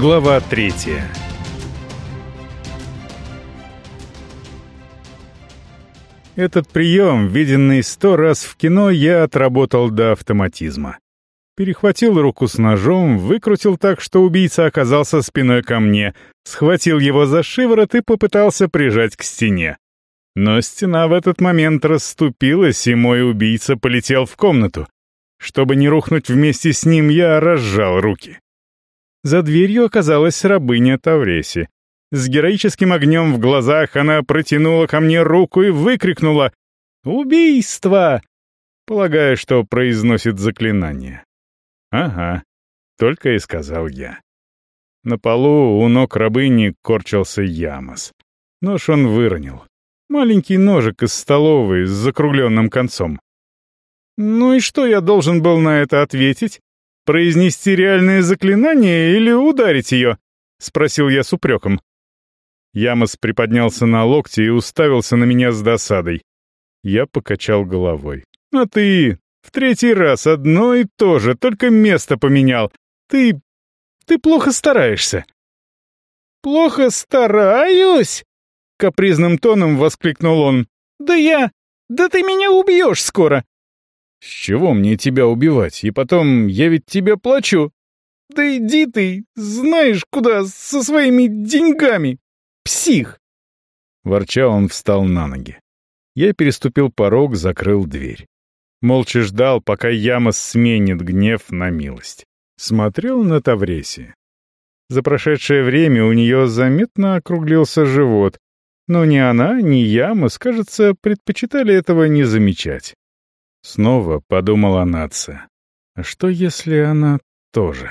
Глава третья. Этот прием, виденный сто раз в кино, я отработал до автоматизма. Перехватил руку с ножом, выкрутил так, что убийца оказался спиной ко мне, схватил его за шиворот и попытался прижать к стене. Но стена в этот момент расступилась, и мой убийца полетел в комнату. Чтобы не рухнуть вместе с ним, я разжал руки. За дверью оказалась рабыня Тавреси. С героическим огнем в глазах она протянула ко мне руку и выкрикнула «Убийство!», полагая, что произносит заклинание. «Ага», — только и сказал я. На полу у ног рабыни корчился Ямос. Нож он выронил. Маленький ножик из столовой с закругленным концом. Ну и что я должен был на это ответить? Произнести реальное заклинание или ударить ее? Спросил я с упреком. Ямос приподнялся на локти и уставился на меня с досадой. Я покачал головой. «А ты в третий раз одно и то же, только место поменял. Ты... ты плохо стараешься». «Плохо стараюсь?» — капризным тоном воскликнул он. «Да я... да ты меня убьешь скоро!» «С чего мне тебя убивать? И потом, я ведь тебе плачу!» «Да иди ты, знаешь куда, со своими деньгами! Псих!» Ворча он встал на ноги. Я переступил порог, закрыл дверь. Молча ждал, пока Яма сменит гнев на милость. Смотрел на Тавреси. За прошедшее время у нее заметно округлился живот, но ни она, ни Ямас, кажется, предпочитали этого не замечать. Снова подумала нация. А что, если она тоже?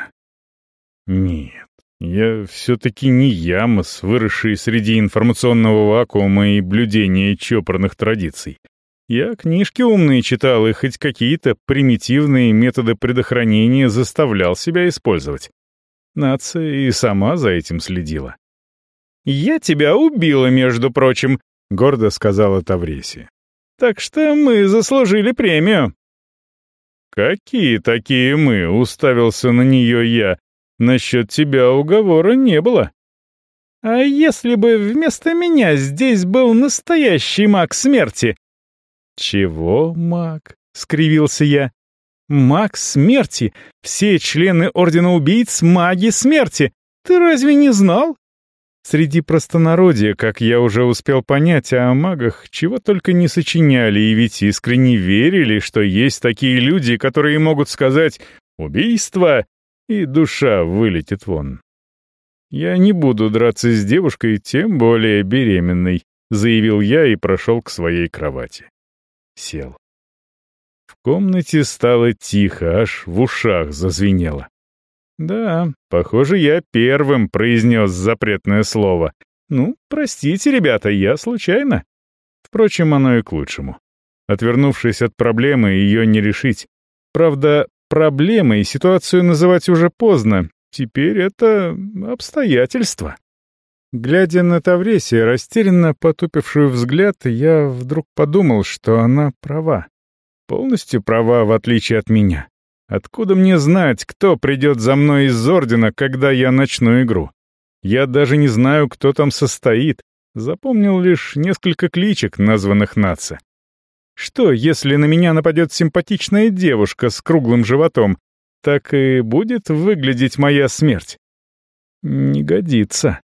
Нет, я все-таки не Ямос, выросший среди информационного вакуума и блюдения чопорных традиций. Я книжки умные читал и хоть какие-то примитивные методы предохранения заставлял себя использовать. Нация и сама за этим следила. «Я тебя убила, между прочим», — гордо сказала Тавреси. «Так что мы заслужили премию». «Какие такие мы?» — уставился на нее я. «Насчет тебя уговора не было». «А если бы вместо меня здесь был настоящий маг смерти?» «Чего, маг?» — скривился я. «Маг смерти! Все члены Ордена Убийц — маги смерти! Ты разве не знал?» Среди простонародья, как я уже успел понять, о магах чего только не сочиняли, и ведь искренне верили, что есть такие люди, которые могут сказать «убийство», и душа вылетит вон. «Я не буду драться с девушкой, тем более беременной», — заявил я и прошел к своей кровати сел. В комнате стало тихо, аж в ушах зазвенело. Да, похоже, я первым произнес запретное слово. Ну, простите, ребята, я случайно. Впрочем, оно и к лучшему. Отвернувшись от проблемы, ее не решить. Правда, проблемой ситуацию называть уже поздно. Теперь это обстоятельства. Глядя на Тавресия, растерянно потупившую взгляд, я вдруг подумал, что она права. Полностью права, в отличие от меня. Откуда мне знать, кто придет за мной из Ордена, когда я начну игру? Я даже не знаю, кто там состоит. Запомнил лишь несколько кличек, названных Наца. Что, если на меня нападет симпатичная девушка с круглым животом? Так и будет выглядеть моя смерть? Не годится.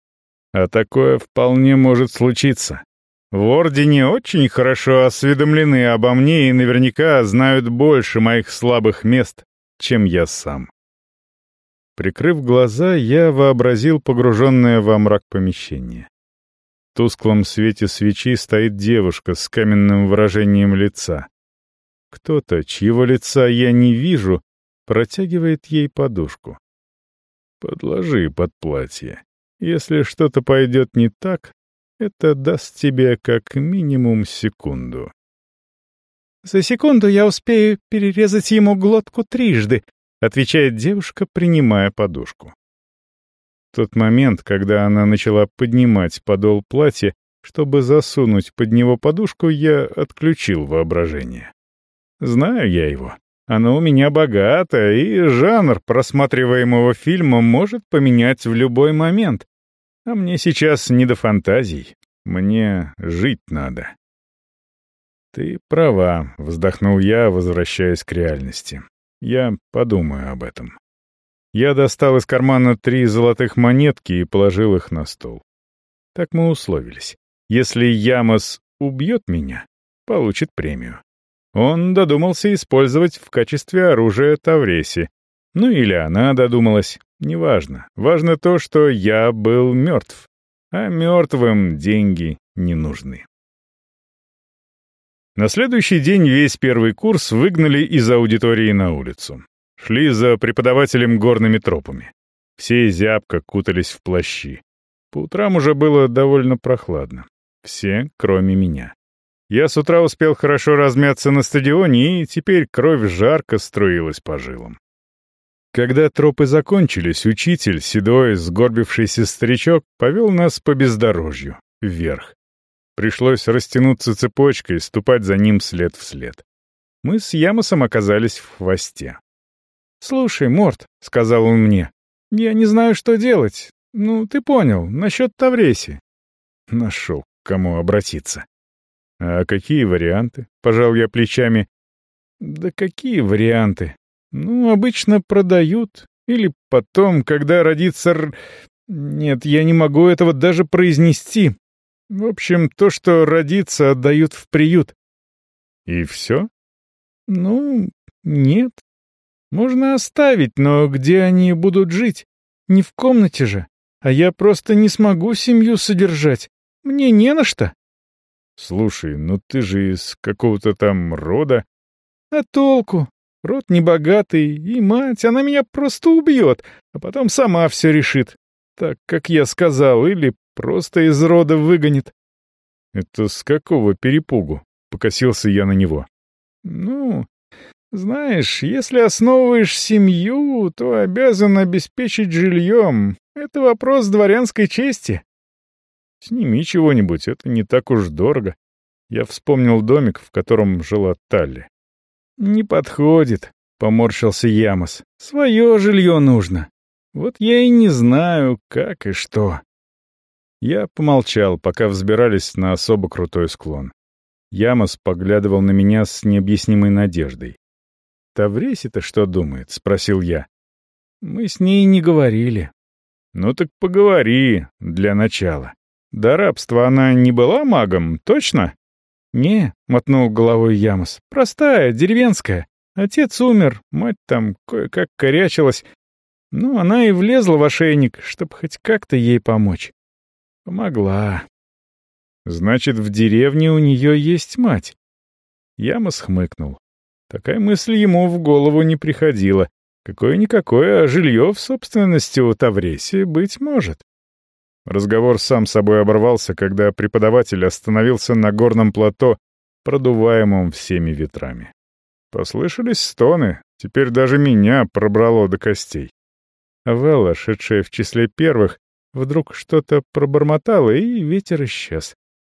А такое вполне может случиться. В Ордене очень хорошо осведомлены обо мне и наверняка знают больше моих слабых мест, чем я сам. Прикрыв глаза, я вообразил погруженное во мрак помещение. В тусклом свете свечи стоит девушка с каменным выражением лица. Кто-то, чьего лица я не вижу, протягивает ей подушку. «Подложи под платье», если что-то пойдет не так, это даст тебе как минимум секунду. «За секунду я успею перерезать ему глотку трижды», — отвечает девушка, принимая подушку. Тот момент, когда она начала поднимать подол платья, чтобы засунуть под него подушку, я отключил воображение. Знаю я его. Оно у меня богато, и жанр просматриваемого фильма может поменять в любой момент. А мне сейчас не до фантазий. Мне жить надо. «Ты права», — вздохнул я, возвращаясь к реальности. «Я подумаю об этом». Я достал из кармана три золотых монетки и положил их на стол. Так мы условились. Если Ямос убьет меня, получит премию. Он додумался использовать в качестве оружия Тавреси. Ну или она додумалась, неважно. Важно то, что я был мертв. А мертвым деньги не нужны. На следующий день весь первый курс выгнали из аудитории на улицу. Шли за преподавателем горными тропами. Все зябко кутались в плащи. По утрам уже было довольно прохладно. Все, кроме меня. Я с утра успел хорошо размяться на стадионе, и теперь кровь жарко струилась по жилам. Когда тропы закончились, учитель, седой, сгорбившийся старичок, повел нас по бездорожью, вверх. Пришлось растянуться цепочкой, ступать за ним след в след. Мы с Ямосом оказались в хвосте. «Слушай, Морт», — сказал он мне, — «я не знаю, что делать. Ну, ты понял, насчет Тавреси». Нашел, к кому обратиться. «А какие варианты?» — пожал я плечами. «Да какие варианты? Ну, обычно продают. Или потом, когда родится... Нет, я не могу этого даже произнести. В общем, то, что родится, отдают в приют». «И все?» «Ну, нет. Можно оставить, но где они будут жить? Не в комнате же. А я просто не смогу семью содержать. Мне не на что. Слушай, ну ты же из какого-то там рода. А толку? Род небогатый, и мать, она меня просто убьет, а потом сама все решит. Так, как я сказал, или просто из рода выгонит. Это с какого перепугу? Покосился я на него. Ну, знаешь, если основываешь семью, то обязан обеспечить жильем. Это вопрос дворянской чести. Сними чего-нибудь, это не так уж дорого. Я вспомнил домик, в котором жила Талли. Не подходит, поморщился Ямос. Свое жилье нужно. Вот я и не знаю, как и что. Я помолчал, пока взбирались на особо крутой склон. Ямос поглядывал на меня с необъяснимой надеждой. «Тавреси-то что думает?» — спросил я. «Мы с ней не говорили». «Ну так поговори, для начала. До рабства она не была магом, точно?» «Не», — мотнул головой Ямос, — «простая, деревенская. Отец умер, мать там кое-как корячилась. Ну, она и влезла в ошейник, чтобы хоть как-то ей помочь. Помогла. Значит, в деревне у нее есть мать. Ямос хмыкнул. Такая мысль ему в голову не приходила. Какое-никакое жилье в собственности у Тавреси быть может. Разговор сам собой оборвался, когда преподаватель остановился на горном плато, продуваемом всеми ветрами. Послышались стоны, теперь даже меня пробрало до костей. Велла, шедшая в числе первых, вдруг что-то пробормотала, и ветер исчез.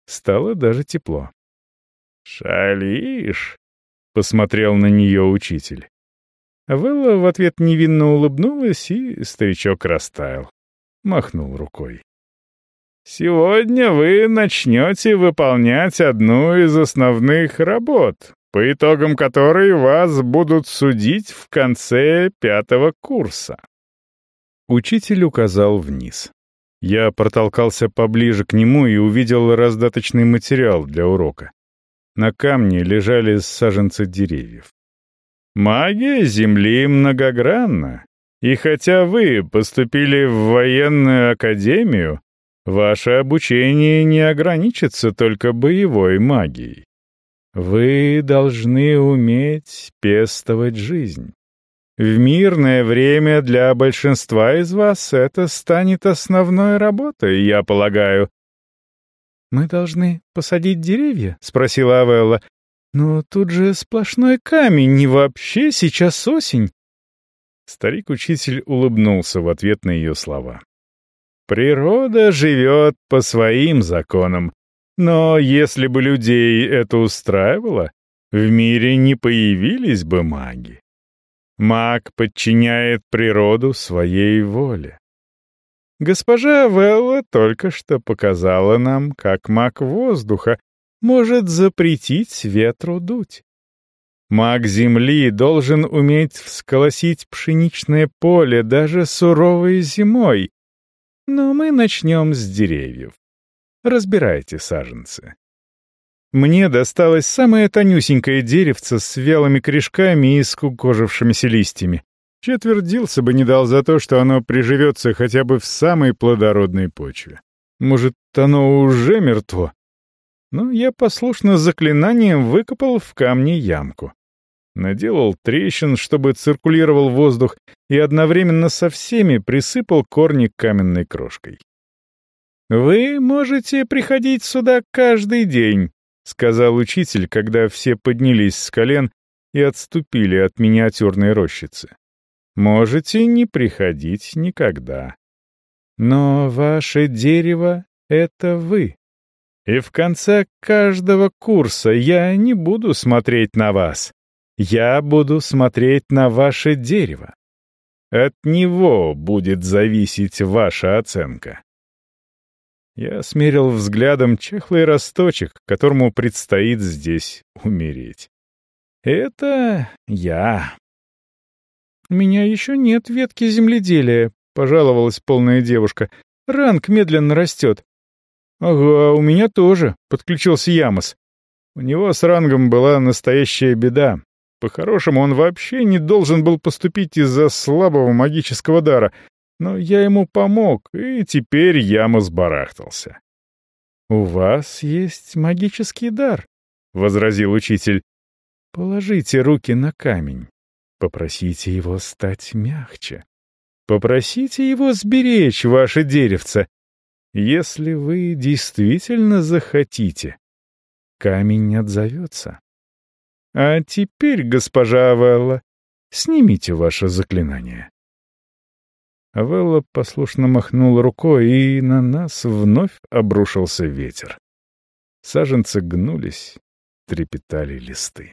Стало даже тепло. «Шалишь?» — посмотрел на нее учитель. Велла в ответ невинно улыбнулась, и старичок растаял. Махнул рукой. «Сегодня вы начнете выполнять одну из основных работ, по итогам которой вас будут судить в конце пятого курса». Учитель указал вниз. Я протолкался поближе к нему и увидел раздаточный материал для урока. На камне лежали саженцы деревьев. Магия Земли многогранна, и хотя вы поступили в военную академию, ваше обучение не ограничится только боевой магией. Вы должны уметь пестовать жизнь. В мирное время для большинства из вас это станет основной работой, я полагаю, «Мы должны посадить деревья?» — спросила Авелла. «Но тут же сплошной камень, не вообще, сейчас осень». Старик-учитель улыбнулся в ответ на ее слова. «Природа живет по своим законам, но если бы людей это устраивало, в мире не появились бы маги. Маг подчиняет природу своей воле. Госпожа Велла только что показала нам, как маг воздуха может запретить ветру дуть. Маг земли должен уметь всколосить пшеничное поле даже суровой зимой. Но мы начнем с деревьев. Разбирайте саженцы. Мне досталось самое тонюсенькое деревце с вялыми корешками и скукожившимися листьями. Четвердился бы не дал за то, что оно приживется хотя бы в самой плодородной почве. Может, оно уже мертво? Но я послушно заклинанием выкопал в камне ямку. Наделал трещин, чтобы циркулировал воздух, и одновременно со всеми присыпал корни каменной крошкой. «Вы можете приходить сюда каждый день», — сказал учитель, когда все поднялись с колен и отступили от миниатюрной рощицы. Можете не приходить никогда. Но ваше дерево — это вы. И в конце каждого курса я не буду смотреть на вас. Я буду смотреть на ваше дерево. От него будет зависеть ваша оценка. Я смерил взглядом чехлый росточек, которому предстоит здесь умереть. Это я. «У меня еще нет ветки земледелия», — пожаловалась полная девушка. «Ранг медленно растет». «Ага, у меня тоже», — подключился Ямос. У него с рангом была настоящая беда. По-хорошему, он вообще не должен был поступить из-за слабого магического дара, но я ему помог, и теперь Ямос барахтался. «У вас есть магический дар», — возразил учитель. «Положите руки на камень. Попросите его стать мягче. Попросите его сберечь ваше деревце. Если вы действительно захотите, камень отзовется. А теперь, госпожа Авелла, снимите ваше заклинание. Авелла послушно махнула рукой, и на нас вновь обрушился ветер. Саженцы гнулись, трепетали листы.